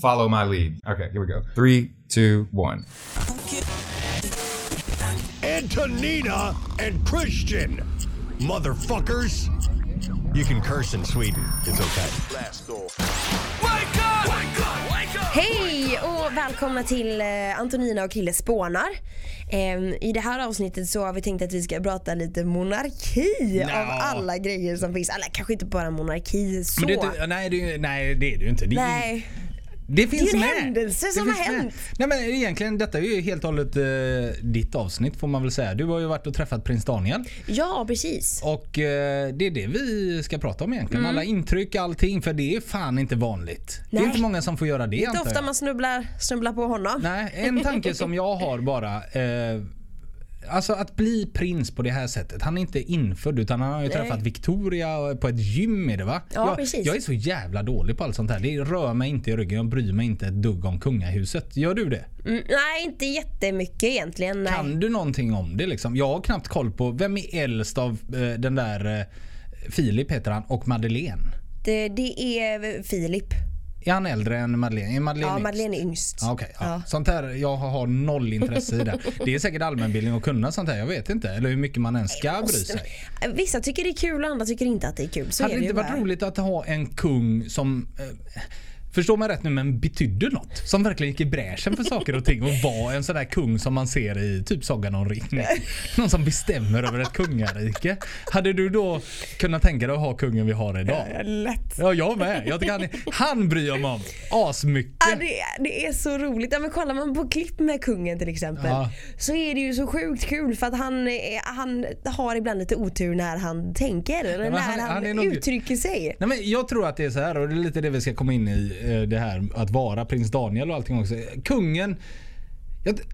follow my lead. Okay, here we go. Three, two, one. Antonina and Christian. Motherfuckers. You can curse in Sweden. It's okay. Hej och välkomna till eh, Antonina och Krille spånar. Ehm, I det här avsnittet så har vi tänkt att vi ska prata lite monarki av alla grejer som finns. Eller kanske inte bara monarki så. Men det är inte, nej, det, är- nej det är det ju inte. Det, är- Nej. Det finns Det är en med. händelse Det som har med. hänt. Nej men egentligen detta är ju helt och hållet eh, ditt avsnitt får man väl säga. Du har ju varit och träffat prins Daniel Ja precis. och eh, det är det vi ska prata om egentligen. Alla intryck, allting. För det är fan inte vanligt. Det är Nej. inte många som får göra det Inte antar ofta jag. man snubblar, snubblar på honom. Nej, en tanke som jag har bara. Eh, alltså att bli prins på det här sättet. Han är inte infödd utan han har ju Nej. träffat Victoria på ett gym är det va? Ja, jag, precis. jag är så jävla dålig på allt sånt här. Det rör mig inte i ryggen. Jag bryr mig inte ett dugg om kungahuset. Gör du det? Mm, nej inte jättemycket egentligen. Nej. Kan du någonting om det liksom? Jag har knappt koll på vem är äldst av eh, den där eh, Filip heter han och Madeleine. Det, det är Filip. Är han äldre än Madeleine? Är Madeleine Ja yngst? Madeleine är yngst. Ja, okej, ja. Ja. Sånt här, jag har noll intresse i det. Det är säkert allmänbildning att kunna sånt här. Jag vet inte. Eller hur mycket man ens ska bry sig. Vissa tycker det är kul och andra tycker inte att det är kul. Så Hade är det inte varit roligt att ha en kung som eh, Förstå mig rätt nu men betydde något. Som verkligen gick i bräschen för saker och ting och var en sån där kung som man ser i typ Sagan om ringen. Någon som bestämmer över ett kungarike. Hade du då kunnat tänka dig att ha kungen vi har idag? Lätt. Ja jag med. Jag tycker han, är, han bryr mig om. Asmycket. Ja, det, det är så roligt. Ja, men kollar man på klipp med kungen till exempel Ja. så är det ju så sjukt kul för att han, han har ibland lite otur när han tänker eller men när han- han, han är nog- uttrycker sig. Nej, men jag tror att det är så här och det är lite det vi ska komma in i det här att vara prins Daniel och allting också. Kungen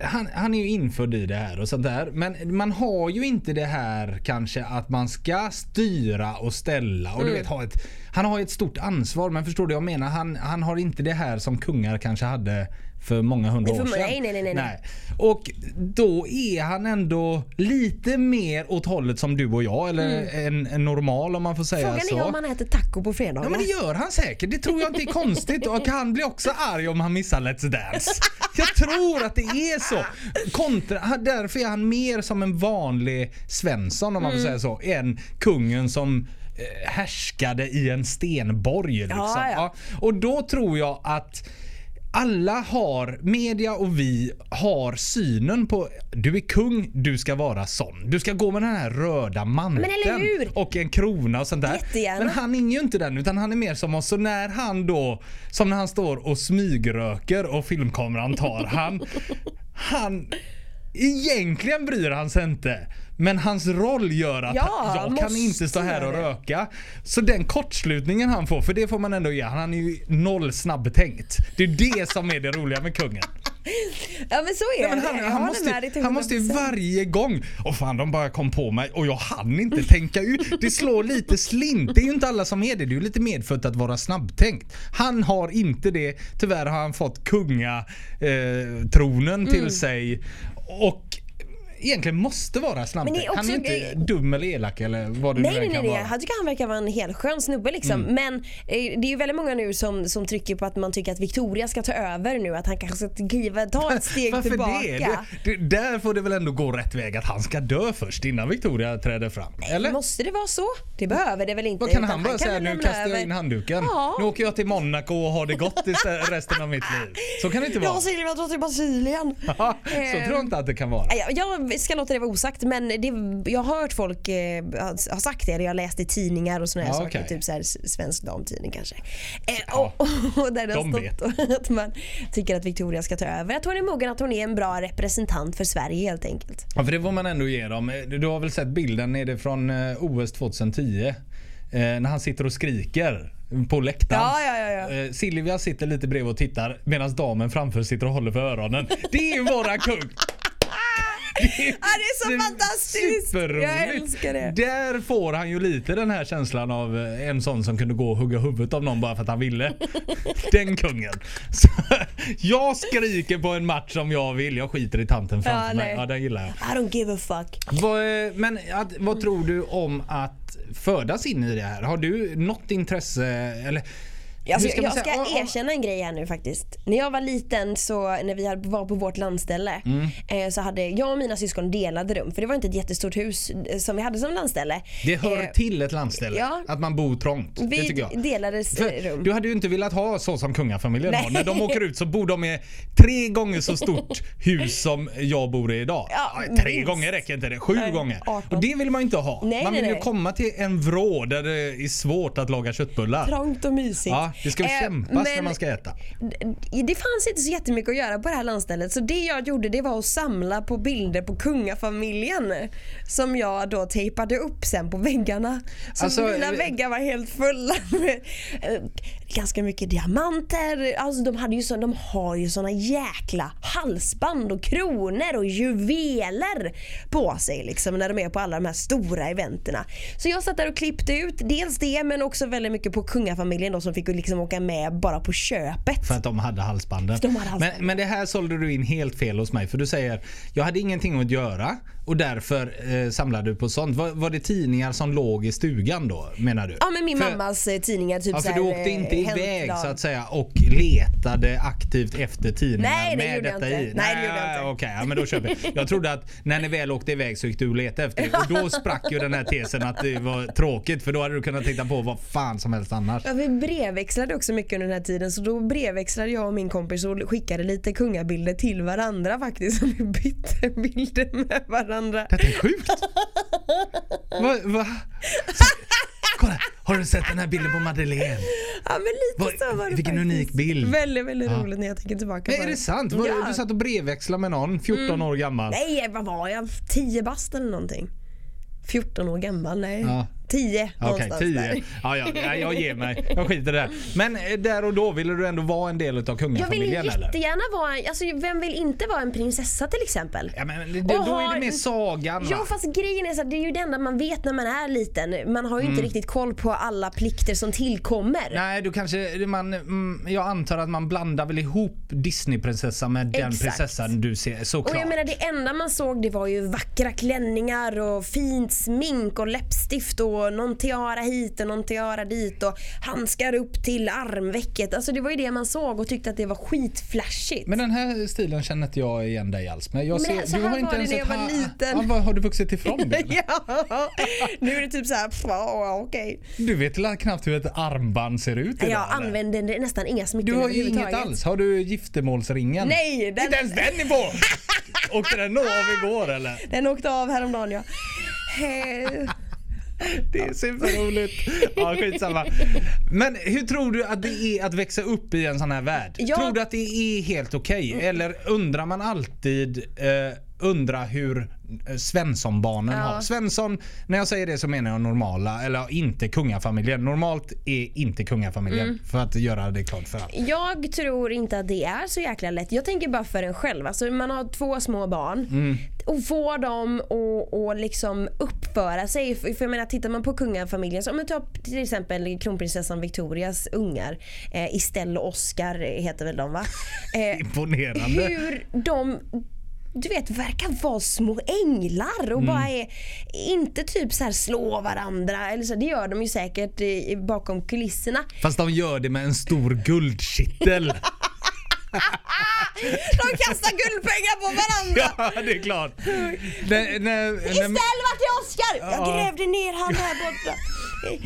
han, han är ju infödd i det här och sånt där. Men man har ju inte det här kanske att man ska styra och ställa och du Mm. vet ha ett Han har ju ett stort ansvar men förstår du jag menar? Han, han har inte det här som kungar kanske hade för många hundra år sedan. nej, nej, nej, nej. Och då är han ändå lite mer åt hållet som du och jag eller en, en normal om man får säga Mm. Frågan så. är om han äter taco på fredagar. Ja men det gör han säkert. Det tror jag inte är konstigt. Och han blir också arg om han missar Let's Dance. Jag tror att det är så. Kontra, därför är han mer som en vanlig Svensson om man får säga så. Än kungen som eh, härskade i en stenborg. Liksom. Ja, ja. Och då tror jag att alla har, media och vi har synen på du är kung, du ska vara sån. Du ska gå med den här röda manteln och en krona och sånt där. Jättegärna. Men han är ju inte den utan han är mer som oss. Så när han då, som när han står och smygröker och filmkameran tar han, han Egentligen bryr han sig inte. Men hans roll gör att Ja, jag kan inte stå här och det. röka. Så den kortslutningen han får, för det får man ändå ge. Han är ju noll snabbtänkt. Det är det som är det roliga med kungen. Ja men så är Ja, men det. han, Jag han, håller måste, han måste ju 100%. varje gång, och fan de bara kom på mig och jag hann inte tänka ut. Det slår lite slint. Det är ju inte alla som är det. Det är ju lite medfött att vara snabbtänkt. Han har inte det. Tyvärr har han fått kungatronen eh, tronen till Mm. sig. Och egentligen måste vara det är han är också- inte dum eller elak eller vad det Nej nu nej nej, kan nej. vara. jag tycker han verkar vara en helt skön snubbe liksom. Mm. Men eh, det är ju väldigt många nu som, som trycker på att man tycker att Victoria ska ta över nu. Att han kanske ska kliva, ta ett steg Varför tillbaka. det? det? det? Där får det väl ändå gå rätt väg att han ska dö först innan Victoria träder fram? Eller? Måste det vara så? Det behöver det väl inte. Vad kan han bara säga nu kastar jag in handduken. Ja. Nu åker jag till Monaco och har det gott resten av mitt liv. Så kan det inte vara. Jag Silvia drar till Brasilien. så tror jag inte att det kan vara. Nej, Jag jag ska låta det vara osagt men det, jag har hört folk eh, ha sagt det. eller Jag har läst i tidningar och såna här Ja, saker. okej. Typ så här, Svensk Damtidning kanske. Eh, Ja, och, och där det de har stått att man tycker att Victoria ska ta över. Att hon är mogen, att hon är en bra representant för Sverige helt enkelt. Ja, för det får man ändå ge dem. Du har väl sett bilden nere från eh, OS 2010? Eh, när han sitter och skriker på läktaren. Ja, ja, ja, ja. Eh, Silvia sitter lite bredvid och tittar medan damen framför sitter och håller för öronen. Det är ju våran kung! Det är, Ah, det är så fantastiskt! Superroligt. Jag älskar det. Där får han ju lite den här känslan av eh, en sån som kunde gå och hugga huvudet av någon bara för att han ville. Den kungen. Så, jag skriker på en match om jag vill. Jag skiter i tanten framför Ja, mig. Ja, den gillar jag. I don't give a fuck. Vad, eh, men vad tror du om att födas in i det här? Har du något intresse eller Alltså, ska jag, ska om- erkänna en grej här nu faktiskt. När jag var liten så när vi var på vårt landställe Mm. eh, så hade jag och mina syskon delade rum för det var inte ett jättestort hus eh, som vi hade som landställe. Det hör Eh, till ett landställe. ja. Att man bor trångt. Det Vi tycker jag. delades För rum. du hade ju inte velat ha så som kungafamiljen Nej. har. När de åker ut så bor de i tre gånger så stort hus som jag bor i idag. Ja, Ja, tre minst. gånger räcker inte det. Sju Nej, gånger. 18. Och det vill man inte ha. Nej, man nej, vill ju nej. komma till en vrå där det är svårt att laga köttbullar. Trångt och mysigt. Ja, det ska Eh, kämpas när man ska äta. det- det fanns inte så jättemycket att göra på det här landstället så det jag gjorde det var att samla på bilder på kungafamiljen som jag då tejpade upp sen på väggarna. Så Alltså, mina eh, väggar var helt fulla med eh, ganska mycket diamanter. Alltså de, hade ju så, de har ju såna jäkla halsband och kronor och juveler på sig liksom när de är på alla de här stora eventerna. Så jag satt där och klippte ut dels det men också väldigt mycket på kungafamiljen då som fick liksom åka med bara på köpet. För att de hade halsbanden. De hade halsbanden. Men, men det här sålde du in helt fel hos mig. För du säger, jag hade ingenting att göra och därför eh, samlade du på sånt. Var, var det tidningar som låg i stugan då menar du? Ja men min För- mammas eh, tidningar typ Ja, för du åkte eh, inte iväg Hämtblad. så att säga och letade aktivt efter tidningar Nej, det med detta inte. i? Nej, det gjorde jag inte. Okej, ja, men då köper jag. Jag trodde att när ni väl åkte iväg så gick du och letade efter det. Och då sprack ju den här tesen att det var tråkigt för då hade du kunnat titta på vad fan som helst annars. Ja, vi brevväxlade också mycket under den här tiden så då brevväxlade jag och min kompis och skickade lite kungabilder till varandra faktiskt. Vi bytte bilder med varandra. Detta är sjukt. Va, va? Så, kolla, har du sett den här bilden på Madeleine? Ja men lite Vad- så var det vilken faktiskt. unik bild. Väldigt, väldigt Ja. roligt när jag tänker tillbaka Nej, på är det sant? Var, Ja. Du satt och brevväxlade med någon, 14 år gammal. Nej vad var jag? 10 bast eller någonting? 14 år gammal? Nej. Ja. 10 Okej, 10. där. Ja, ja, ja, jag ger mig. Jag skiter i det. Men eh, där och då ville du ändå vara en del av Jag vill kungafamiljen eller? jättegärna vara, alltså vem vill inte vara en prinsessa till exempel? Ja, men det, Och då är har- det mer sagan va? Ja fast grejen är så att det är ju det enda man vet när man är liten. Man har ju inte riktigt koll på alla plikter som tillkommer. Mm. Nej, du kanske, man, mm, jag antar att man blandar väl ihop Disneyprinsessan med den Exakt. prinsessan du ser, Och såklart. jag menar det enda man såg det var ju vackra klänningar och fint smink och läppstift och någon tiara hit och någon tiara dit och handskar upp till armvecket. Alltså det var ju det man såg och tyckte att det var skitflashigt. Men den här stilen känner inte jag igen dig alls med. Jag Men så här var det när jag var ha- liten. Vad har du vuxit ifrån det? ja, nu är det typ såhär, ja okej. Du vet knappt hur ett armband ser ut idag, Jag eller? använder nästan inga smycken Du har ju inget alls. Har du giftermålsringen? Nej, den, Inte ens den är på! Åkte den av igår eller? den åkte av häromdagen ja. Det är superroligt. Ja, skitsamma. Men hur tror du att det är att växa upp i en sån här värld? Jag- Tror du att det är helt okej? Eller undrar man alltid eh, undra hur Svenssonbarnen Ja. har? Svensson, när jag säger det så menar jag normala, eller inte kungafamiljen. Normalt är inte kungafamiljen, Mm. för att göra det klart för alla. Jag tror inte att det är så jäkla lätt. Jag tänker bara för en själv. Alltså man har två små barn Mm. och får dem att och liksom uppföra sig. För för jag menar tittar man på kungafamiljen, så om man tar till exempel kronprinsessan Victorias ungar, eh, Estelle och Oscar heter väl de va? Eh, Imponerande. hur de du vet verkar vara små änglar och Mm. bara är inte typ så här slå varandra eller så. Det gör de ju säkert eh, bakom kulisserna. Fast de gör det med en stor guldkittel. De kastar guldpengar på varandra. ja, det är klart. När, när, när, Istället vart är Oscar? Jag Ja. grävde ner han där borta.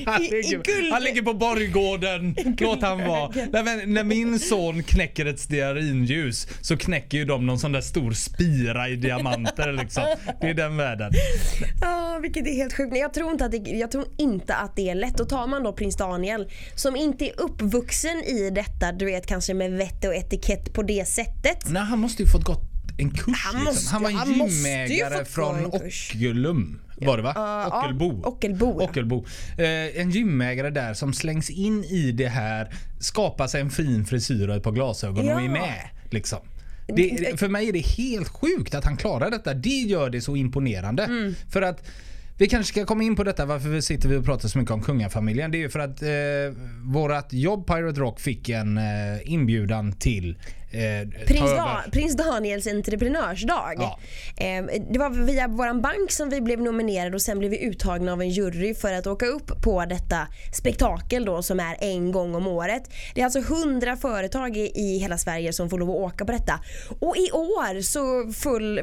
Han I, i ligger, han ligger på borggården. Låt han vara. Men när min son knäcker ett stearinljus så knäcker ju de någon sån där stor spira i diamanter liksom. Det är den världen. Ja, vilket är helt sjukt. Jag tror, inte att det, jag tror inte att det är lätt. Och tar man då prins Daniel som inte är uppvuxen i detta, du vet kanske med vett och etikett på det sättet. Nej, han måste ju fått gått en kurs. Han liksom. måste- han var en han gymägare från. Ockelum. Var det va? Ja, Ockelbo. Ockelbo, ja. Ockelbo. Eh, en gymägare där som slängs in i det här, skapar sig en fin frisyr och ett par glasögon och Ja. är med. Liksom. Det, för mig är det helt sjukt att han klarar detta. Det gör det så imponerande. Mm. För att vi kanske ska komma in på detta varför vi sitter vi och pratar så mycket om kungafamiljen. Det är ju för att eh, vårat jobb Pirate Rock fick en eh, inbjudan till eh, Prins, da-. Prins Daniels entreprenörsdag. Ja. Eh, det var via vår bank som vi blev nominerade och sen blev vi uttagna av en jury för att åka upp på detta spektakel då som är en gång om året. Det är alltså 100 företag i, i hela Sverige som får lov att åka på detta. Och i år så full,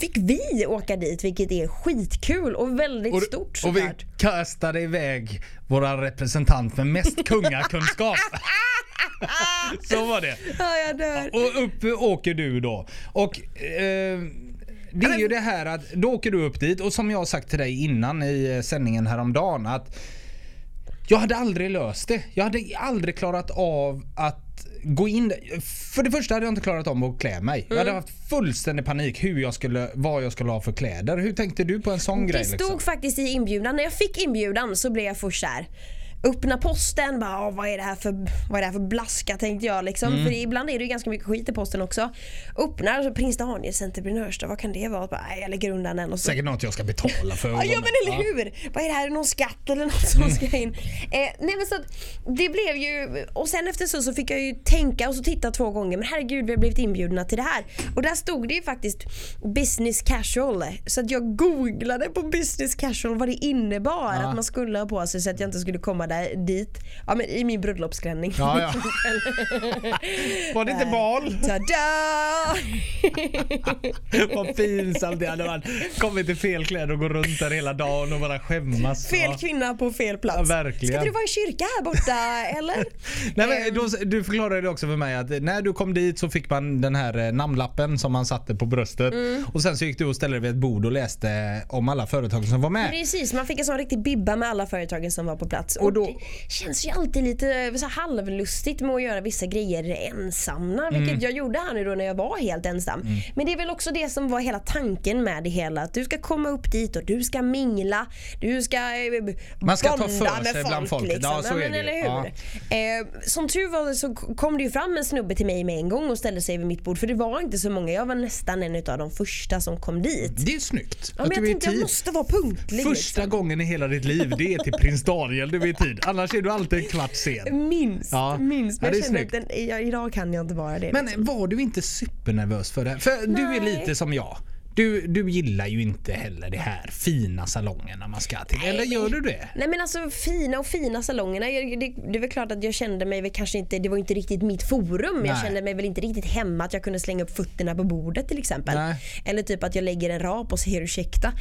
fick vi åka dit vilket är skitkul och väldigt Och, stort och vi kastade iväg våra representant med mest kungakunskap. Så var det. Ja, jag dör. Och upp åker du då. Och eh, det är ju det här att då åker du upp dit och som jag har sagt till dig innan i eh, sändningen häromdagen att jag hade aldrig löst det. Jag hade aldrig klarat av att gå in För det första hade jag inte klarat om att klä mig. Jag hade haft fullständig panik hur jag skulle, vad jag skulle ha för kläder. Hur tänkte du på en sån grej? Det stod Liksom? faktiskt i inbjudan. När jag fick inbjudan så blev jag först såhär Öppna posten, bara, "Åh, vad, är det här för, vad är det här för blaska tänkte jag. Liksom. Mm. För ibland är det ju ganska mycket skit i posten också. Öppnar så Prins Daniels entreprenörsdag, vad kan det vara? Bara, "Nej, jag lägger undan den. Och så, Säkert något jag ska betala för. Ja, ja men eller hur! Vad är det här? Någon skatt eller något som ska in? Eh, nej men så att det blev ju, och sen efter så, så fick jag ju tänka och så titta två gånger. Men herregud vi har blivit inbjudna till det här. Och där stod det ju faktiskt business casual. Så att jag googlade på business casual vad det innebar Ja. att man skulle ha på sig så att jag inte skulle komma där, dit. Ja men i min bröllopsklänning. Ja, ja. Var det inte bal? Tada! Vad pinsamt det hade varit. Kommit i fel kläder och gå runt där hela dagen och bara skämmas. Fel kvinna på fel plats. Ja, verkligen. Ska du vara i kyrka här borta eller? Nej, Ehm. men då, du förklarade det också för mig att när du kom dit så fick man den här eh, namnlappen som man satte på bröstet. Mm. Och sen så gick du och ställde dig vid ett bord och läste om alla företag som var med. Precis, man fick en sån riktig bibba med alla företagen som var på plats. Och, Och då- det känns ju alltid lite så här halvlustigt med att göra vissa grejer ensamma. Vilket Mm. jag gjorde här nu då när jag var helt ensam. Men det är väl också det som var hela tanken med det hela. Att du ska komma upp dit och du ska mingla. Du ska eh, Man ska ta för sig bland folket. Liksom. Ja, så är det hur? Eh, som tur var så kom det ju fram en snubbe till mig med en gång och ställde sig vid mitt bord. För det var inte så många. Jag var nästan en av de första som kom dit. Det är snyggt. Ja, men jag tänkte jag tid. måste vara punktlig. Första liksom. gången i hela ditt liv det är till prins Daniel du i tid. Annars är du alltid en kvart sen. Minst, Ja. minst. Ja, Men är jag känner att den, jag, idag kan jag inte vara det. Men liksom. var du inte supernervös för det? För du är Nej. lite som jag. Du, du gillar ju inte heller det här fina salongerna man ska till. Eller gör du det? Nej men alltså fina och fina salongerna. Jag, det, det är väl klart att jag kände mig väl kanske inte, det var inte riktigt mitt forum. Jag Nej. kände mig väl inte riktigt hemma att jag kunde slänga upp fötterna på bordet till exempel. Nej. Eller typ att jag lägger en rap och säger ursäkta.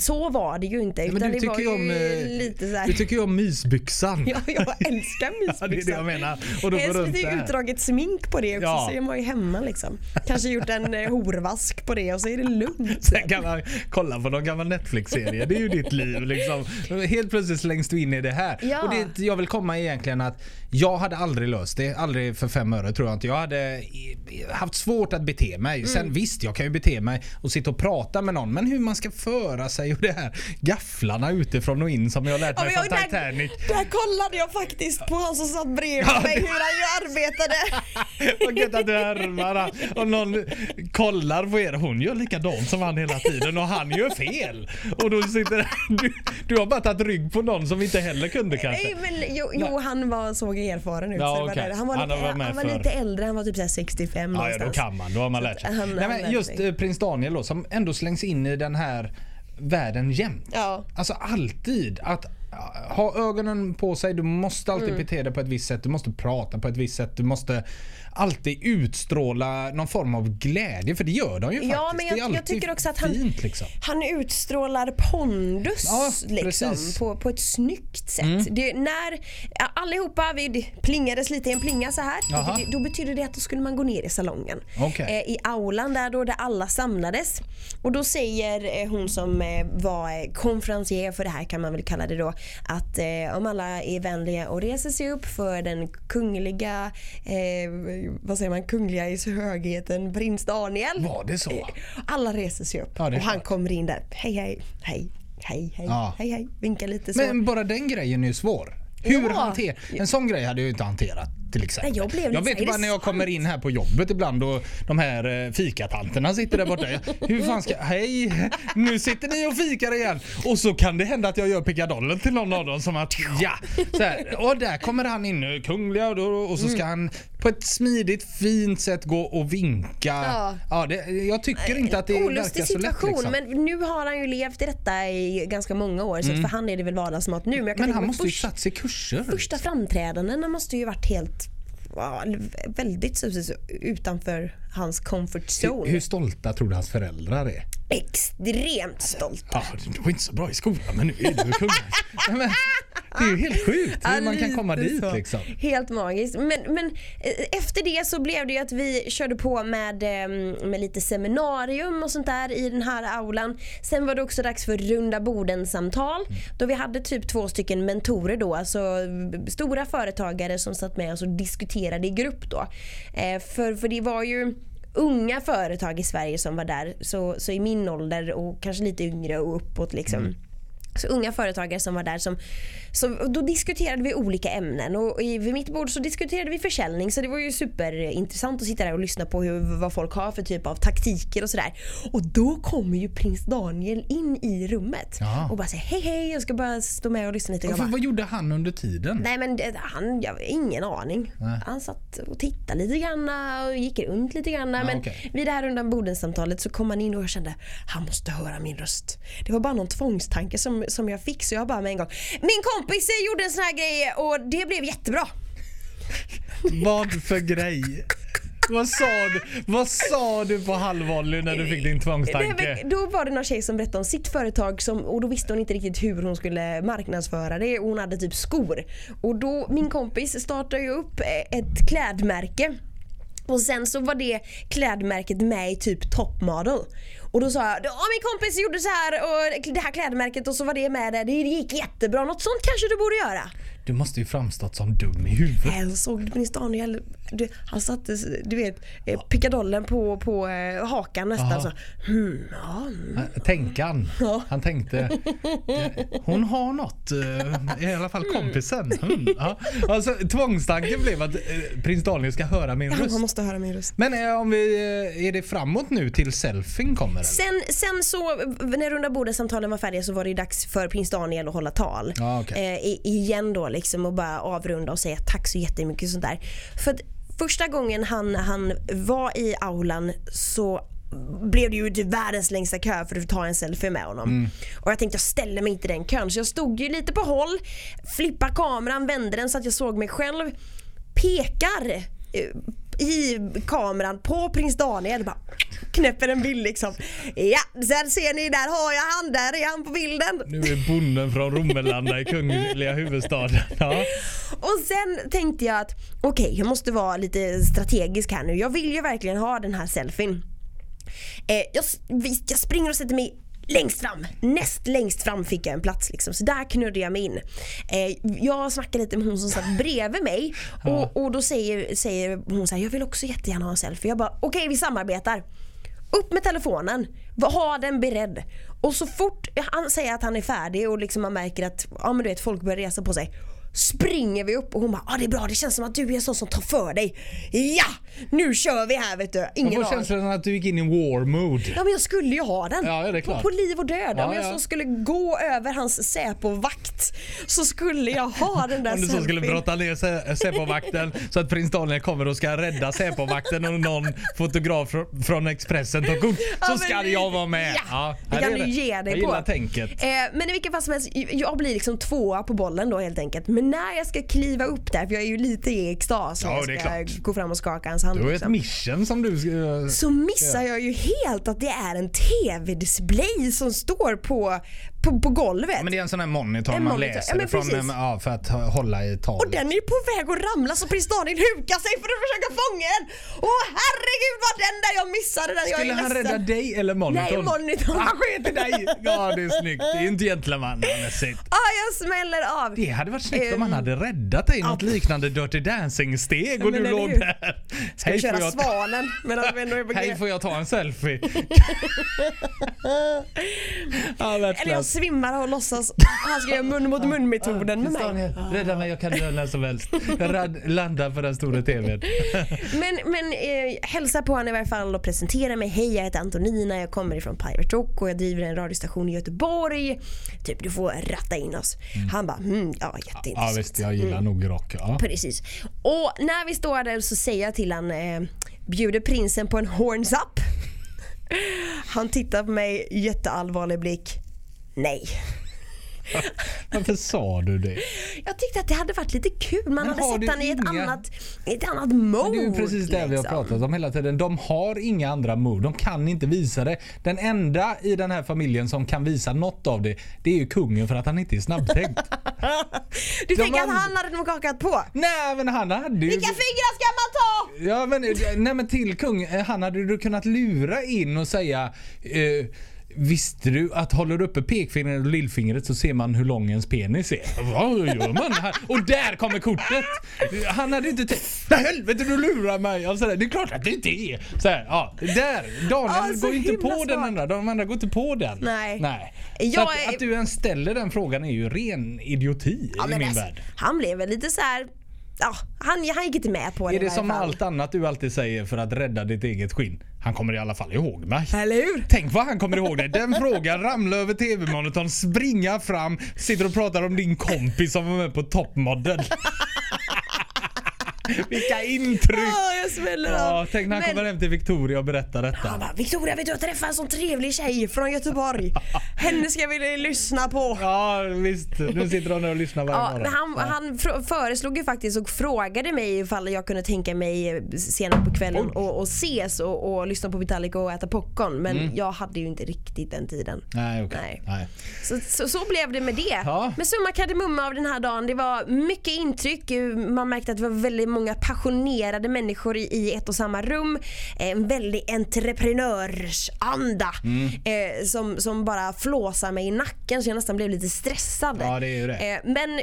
Så var det ju inte. Men utan du tycker, ju om, eh, lite så här. du tycker ju om mysbyxan. Ja, jag älskar mysbyxor. Ja, det är det jag menar. Och då går runt där. utdraget smink på det också Ja. så är man ju hemma liksom. Kanske gjort en eh, horvask på det och så är det lugnt. Sen kan man kolla på någon gammal Netflix-serie. Det är ju ditt liv liksom. Helt plötsligt slängs du in i det här. Ja. Och det jag vill komma egentligen att jag hade aldrig löst det. Aldrig för fem öre tror jag inte. Jag hade haft svårt att bete mig. Mm. Sen visst, jag kan ju bete mig och sitta och prata med någon. Men hur man ska föra sig och det här gafflarna utifrån och in som jag lärt mig Ja, från Titanic. Där, där kollade jag faktiskt på han som satt bredvid mig hur han arbetade. Vad gött att du härmar. Om någon kollar på er, hon gör likadant som han hela tiden och han gör fel. Och då sitter du, du har bara tagit rygg på någon som inte heller kunde kanske. Nej, men, jo, jo han var, såg erfaren ut. Ja, så var det. Han var, lite, med han var lite äldre, han var typ så här 65 Ja, ja, någonstans. då kan man. Då har man lärt sig. Han- Nej, men just eh, prins Daniel då, som ändå slängs in i den här världen jämt. Ja. Alltså alltid. Att ja, ha ögonen på sig, du måste alltid Mm. bete dig på ett visst sätt, du måste prata på ett visst sätt, du måste alltid utstråla någon form av glädje, för det gör de ju faktiskt. Ja, men Det är jag, jag tycker också att han, fint liksom. han utstrålar pondus Ja, liksom, på, på ett snyggt sätt. Mm. Det, när allihopa, vi plingades lite i en plinga så här. Det, då betyder det att då skulle man gå ner i salongen. Okej. Eh, I aulan där då där alla samlades. Och då säger eh, hon som eh, var eh, konferencier för det här kan man väl kalla det då. Att eh, om alla är vänliga och reser sig upp för den kungliga, eh, vad säger man, kungliga i högheten prins Daniel. Var det så? Eh, Alla reser sig upp Ja, och han kommer in där. Hej hej, hej, hej, hej, Ja. hej, hej. Vinkar lite så. Men bara den grejen är ju svår. Hur Ja. hanter... En sån grej hade jag ju inte hanterat till exempel. Nej, jag blev jag vet så bara är när jag kommer in här på jobbet ibland och de här eh, fikatanterna sitter där borta. Hur fan ska... Hej! Nu sitter ni och fikar igen. Och så kan det hända att jag gör pickadollen till någon av dem som att ja. Så här, och där kommer han in, eh, kungliga och, då, och så ska han på ett smidigt fint sätt gå och vinka. Ja. Ja, det, jag tycker inte att det Olustig verkar så lätt. Liksom. men nu har han ju levt i detta i ganska många år så att för han är det väl vardagsmat nu. Men, Mm. Men han måste ju först, satt sig i kurser. första framträdandena måste ju varit helt väldigt utanför hans comfort zone. Hur, hur stolta tror du hans föräldrar är? Extremt stolt. Ja, du var inte så bra i skolan men nu är du kung. Det är ju helt sjukt hur man kan komma dit liksom. Helt magiskt. Men, men eh, efter det så blev det ju att vi körde på med, eh, med lite seminarium och sånt där i den här aulan. Sen var det också dags för runda borden-samtal då vi hade typ två stycken mentorer då, alltså stora företagare som satt med oss och diskuterade i grupp då. Eh, För, för det var ju unga företag i Sverige som var där, så, så i min ålder och kanske lite yngre och uppåt liksom. Så unga företagare som var där. Som, och då diskuterade vi olika ämnen och vid mitt bord så diskuterade vi försäljning så det var ju superintressant att sitta där och lyssna på hur, vad folk har för typ av taktiker och sådär. Och då kommer ju prins Daniel in i rummet Ja. och bara säger hej hej jag ska bara stå med och lyssna lite. Varför, bara, vad gjorde han under tiden? Nej men han, jag har ingen aning. Nej. Han satt och tittade lite grann och gick runt lite grann. men okej. vid det här runda borden-samtalet så kom han in och jag kände han måste höra min röst. Det var bara någon tvångstanke som, som jag fick så jag bara med en gång Min kompis eh, gjorde en sån här grej och det blev jättebra. Vad för grej? Vad sa du, vad sa du på halvvolley när du fick din tvångstanke? men Då var det någon tjej som berättade om sitt företag som, och då visste hon inte riktigt hur hon skulle marknadsföra det och hon hade typ skor. Och då, min kompis startade ju upp ett klädmärke och sen så var det klädmärket med i typ Top Model. Och då sa jag, ja min kompis gjorde så här och det här klädmärket och så var det med där. Det gick jättebra. Något sånt kanske du borde göra. Du måste ju framstått som dum i huvudet. Jag såg prins Daniel, du, han satte du vet eh, pickadollen på, på eh, hakan nästan. Aha. Så, hmm, ja, mm. Tänkan. Ja. Han tänkte, eh, hon har något. I alla fall kompisen. Mm, ja. Alltså, tvångstanken blev att prins Daniel ska höra min Ja, han röst. måste höra min röst. Men om vi, är det framåt nu till selfien kommer? Sen, sen så när runda bordet-samtalen var färdiga så var det dags för prins Daniel att hålla tal. Ja, okej. eh, igen då liksom och bara avrunda och säga tack så jättemycket och sånt där. För att första gången han, han var i aulan så blev det ju typ världens längsta kö för att ta en selfie med honom. Och jag tänkte jag ställer mig inte i den kön så jag stod ju lite på håll, flippade kameran, vände den så att jag såg mig själv, pekar eh, i kameran på prins Daniel bara knäpper en bild liksom. Ja, sen ser ni där har jag han, där är han på bilden. Nu är bonden från Romelanda i kungliga huvudstaden. Ja. Och sen tänkte jag att okej, jag måste vara lite strategisk här nu. Jag vill ju verkligen ha den här selfien. Eh, jag, jag springer och sätter mig längst fram. Näst längst fram fick jag en plats liksom. Så där knurrade jag mig in. Eh, jag snackade lite med hon som satt bredvid mig och, och då säger, säger hon så här, jag vill också jättegärna ha en selfie. Jag bara, okej vi samarbetar. Upp med telefonen, ha den beredd. Och så fort han säger att han är färdig och liksom man märker att ja, men du vet, folk börjar resa på sig. Springer vi upp och hon bara, ah, det är bra det känns som att du är en sån som tar för dig. Ja, nu kör vi här vet du. Man Ingen får aning. känslan att du gick in i war mood. Ja men jag skulle ju ha den. Ja, ja, det är klart. På, på liv och död. Ja, Om jag ja. så skulle gå över hans Säpo-vakt så skulle jag ha den där Om du så skulle brotta ner Sä- Säpovakten så att prins Daniel kommer och ska rädda Säpovakten och någon fotograf fr- från Expressen tar kort Ja, så men ska det- jag vara med. Ja, det här kan du ge dig Jag gillar på. tänket. Eh, men i vilket fall som helst, jag blir liksom tvåa på bollen då helt enkelt. Men när jag ska kliva upp där, för jag är ju lite i extas när Ja, jag det ska klart. gå fram och skaka hans hand. Du har ett liksom. mission som du ska... så missar jag ju helt att det är en TV-display som står på, på, på golvet. Men det är en sån här monitor En man monitor. läser Ja, från, ja, för att hålla i tal. Och den är ju på väg att ramla så prins Daniel hukar sig för att försöka fånga den. Åh herregud vad den där jag missade den. Skulle han rädda dig eller monitorn? Nej, monitorn. Han sket i dig! Ja, det är snyggt. Det är inte gentlemannamässigt. Ah, jag smäller av. Det hade varit snyggt om han Ehm, hade räddat dig i något liknande Dirty Dancing-steg och men du låg där. Ska vi köra jag, svanen medan vi ändå är på hej får jag ta en selfie? ja, svimmar och låtsas han ska göra mun mot mun metoden med mig. Rädda mig, jag kan dö när som helst. Jag landar på den stora TVn. Men, men eh, hälsa på honom i varje fall och presentera mig. Hej jag heter Antonina, jag kommer ifrån Pirate Rock och jag driver en radiostation i Göteborg. Typ du får ratta in oss. Han bara mm, ja jätteintressant. Ja visst, jag gillar nog rock. Ja. Precis. Och när vi står där så säger jag till han eh, bjuder prinsen på en horns up. Han tittar på mig jätteallvarlig blick. Nej. Varför sa du det? Jag tyckte att det hade varit lite kul. Man Men hade har sett han i ett annat, ett annat mode. Det är ju precis det vi har liksom. pratat om hela tiden. De har inga andra mord. De kan inte visa det. Den enda i den här familjen som kan visa något av det, det är ju kungen för att han inte är snabbtänkt. Du tänker att han hade nog kakat på? Nej men han hade ju... Vilka fingrar ska man ta? Ja men, nej, men till kung, eh, han hade du kunnat lura in och säga eh, Visste du att håller du uppe pekfingret och lillfingret så ser man hur lång ens penis är? Vad gör man här? Och där kommer kortet! Han hade inte tänkt helvete du lurar mig! Och sådär. Det är klart att det inte är! Så här, ja, där! Daniel Ja, så går inte på den smart. andra. De andra går inte på den. Nej. Nej. Så Jag att, är- att du ens ställer den frågan är ju ren idioti Ja, i min alltså, värld. Han blev väl lite så här. Ja, han, han gick inte med på det Är det i varje som fall. allt annat du alltid säger för att rädda ditt eget skinn? Han kommer i alla fall ihåg mig. Eller hur? Tänk vad han kommer ihåg dig. Den frågan ramlar över TV-monitorn, springa fram, sitter och pratar om din kompis som var med på Top Model. Vilka intryck! Ja, jag smäller Ja, tänk när han Men- kommer hem till Victoria och berättar Han detta. bara, Victoria vet du jag träffade en sån trevlig tjej från Göteborg. Henne ska vi lyssna på. Ja visst, nu sitter han där och lyssnar varje Ja, morgon. han, Ja. han föreslog ju faktiskt och frågade mig ifall jag kunde tänka mig senare på kvällen Oj. och, och ses och, och lyssna på Metallica och äta popcorn. Men jag hade ju inte riktigt den tiden. Nej okej. Nej. Nej. Så, så, så blev det med det. Ja. Men summa kardemumma av den här dagen, det var mycket intryck. Man märkte att det var väldigt många passionerade människor i, ett och samma rum. En väldig entreprenörsanda Mm. eh, som, som bara flåsade mig i nacken så jag nästan blev lite stressad. Ja, det är ju det. Eh, men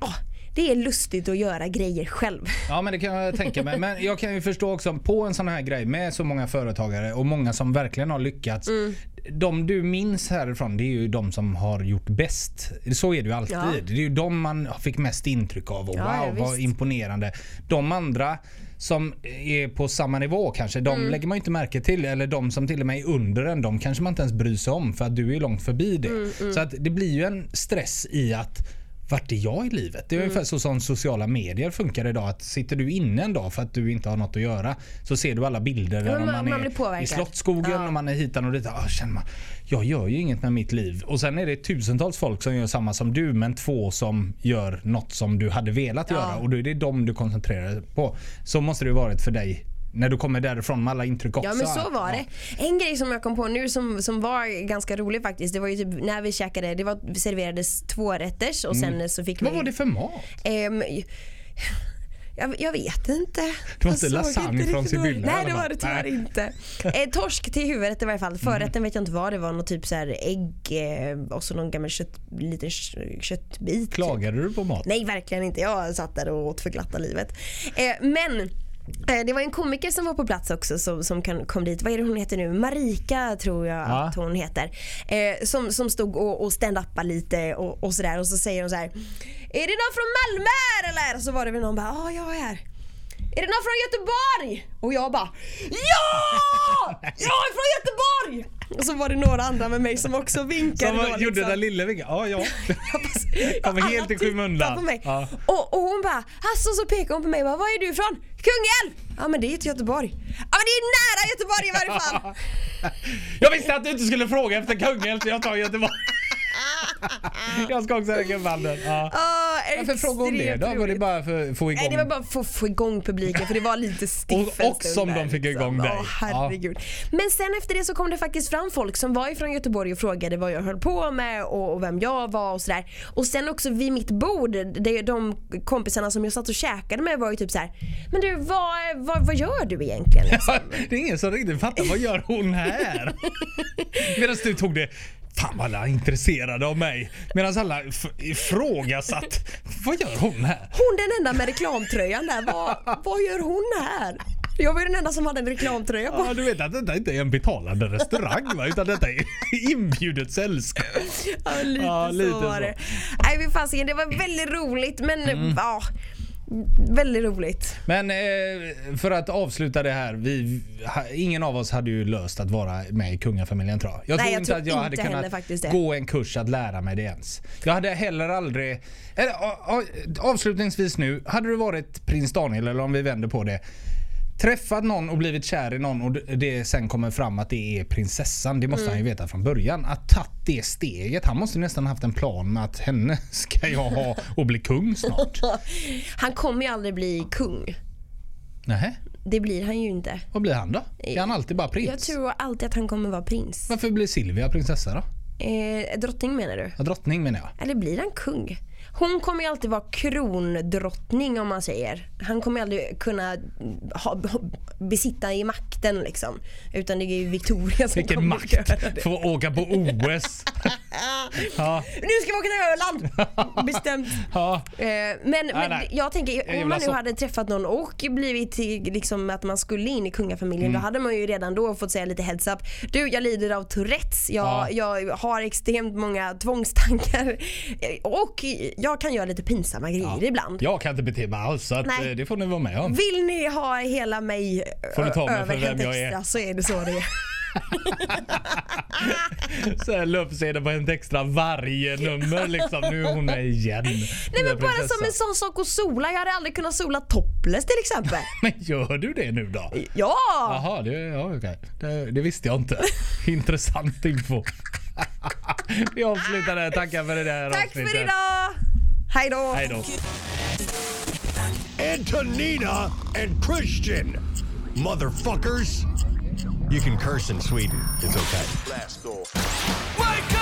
ja, det är lustigt att göra grejer själv. Ja men det kan jag tänka mig. Men jag kan ju förstå också på en sån här grej med så många företagare och många som verkligen har lyckats. Mm. De du minns härifrån det är ju de som har gjort bäst. Så är det ju alltid. Ja. Det är ju de man fick mest intryck av och Ja, ja, wow vad visst. imponerande. De andra som är på samma nivå kanske, de Mm. lägger man ju inte märke till. Eller de som till och med är under en, de kanske man inte ens bryr sig om för att du är långt förbi det. Mm, Så att det blir ju en stress i att vart är jag i livet? Det är Mm. ungefär så som sociala medier funkar idag. Att sitter du inne en dag för att du inte har något att göra så ser du alla bilder där men man- man, är i Slottsskogen Ja. och man är hitan och dit. Ah, känner man, jag gör ju inget med mitt liv. Och sen är det tusentals folk som gör samma som du men två som gör något som du hade velat göra och då är det de du koncentrerar dig på. Så måste det varit för dig när du kommer därifrån med alla intryck också. Ja men så var det. En grej som jag kom på nu som, som var ganska rolig faktiskt. Det var ju typ när vi käkade, det var, serverades tvårätters och sen så fick vi... Vad var det för mat? Ehm, jag, jag vet inte. Det var inte lasagne inte från Sibylla Nej det var det tyvärr Nej. inte. Eh, torsk till huvudet i varje fall. Förrätten vet jag inte vad det var. Något typ så här ägg eh, och så någon gammal kött, liten kö- köttbit. typ. Klagade du på mat? Nej verkligen inte. Jag satt där och åt för glatta livet. Eh, men det var en komiker som var på plats också som, som kan, kom dit. Vad är det hon heter nu? Marika tror jag Ja. att hon heter. Eh, som, som stod och, och stand-upade lite och, och sådär och så säger hon så här. Är det någon från Malmö här, eller? Så var det väl någon bara ja jag är här. Är det någon från Göteborg? Och jag bara Ja! Jag är från Göteborg! Och så var det några andra med mig som också vinkade Som då, gjorde liksom. den lilla vinkeln? Ja, ja. Alla helt i skymundan. Ja. Och, och hon bara, alltså så pekar hon på mig och bara, var är du ifrån? Kungälv! Ja men det är till Göteborg. Ja men det är nära Göteborg i varje fall. Jag visste att du inte skulle fråga efter Kungälv så jag tar Göteborg. jag ska också räcka upp handen. Ja. Oh, Varför frågade hon det då? Var det bara för att få igång? Nej det var bara för att få igång publiken för det var lite stiff Och- och som de fick liksom. igång dig. Åh, herregud. Men sen efter det så kom det faktiskt fram folk som var ifrån Göteborg och frågade vad jag höll på med och, och vem jag var och sådär. Och sen också vid mitt bord, det, de kompisarna som jag satt och käkade med var ju typ så här. Men du vad, vad, vad gör du egentligen? Liksom? det är ingen som riktigt fattar vad gör hon här? Medan du tog det Fan vad alla är intresserade av mig. Medan alla ifrågasatt. Vad gör hon här? Hon den enda med reklamtröjan där, vad, vad gör hon här? Jag var ju den enda som hade en reklamtröja på. Ja, du vet att detta inte är en betalande restaurang va? utan detta är inbjudet sällskap. Ja, lite, Ja, lite så var så. Mm. det. Nej, vi fasiken, det var väldigt roligt men ja, väldigt roligt. Men eh, för att avsluta det här. Vi, ingen av oss hade ju löst att vara med i kungafamiljen tror jag. Jag Nej, tror jag inte tror att jag hade inte heller kunnat gå en kurs att lära mig det ens. Jag hade heller aldrig... Eller, avslutningsvis nu. Hade du varit prins Daniel, eller om vi vänder på det. Träffat någon och blivit kär i någon och det- sen kommer fram att det är prinsessan. Det måste Mm. han ju veta från början. Att tagit det steget. Han måste nästan haft en plan med att henne ska jag ha och bli kung snart. Han kommer ju aldrig bli kung. Nähä, Det blir han ju inte. vad blir han då? Är han alltid bara prins? Jag tror alltid att han kommer vara prins. Varför blir Silvia prinsessa då? Eh, drottning menar du? Ja, drottning menar jag. Eller blir han kung? Hon kommer ju alltid vara krondrottning om man säger. Han kommer aldrig kunna ha, besitta i makten liksom. Utan det är ju Victoria som Vilken kommer makt! göra det. Få åka på OS. ja, Nu ska vi åka till Öland! Bestämt. ja. Eh, men men nej. jag tänker om man nu hade träffat någon och blivit till, liksom att man skulle in i kungafamiljen Mm. då hade man ju redan då fått säga lite heads up. Du jag lider av Tourettes, jag, jag har extremt många tvångstankar eh, och jag kan göra lite pinsamma grejer ibland. Jag kan inte bete mig alls så att, Nej. eh, det får ni vara med om. Vill ni ha hela mig Får ni ta mig ö- för över vem jag är. Extra så är det så det är. Så här löpsedel på en extra varje nummer liksom. Nu är hon med igen. Nej men bara som en sån sak att sola. Jag hade aldrig kunnat sola topless till exempel. Men gör du det nu då? Ja! Jaha, det, ja, okej. det, det visste jag inte. Intressant info. Vi avslutar där. Tackar för det där Tack för avsnittet. idag! Hej då! Hej då. Antonina and Christian. Motherfuckers. You can curse in Sweden. It's okay. Blast off.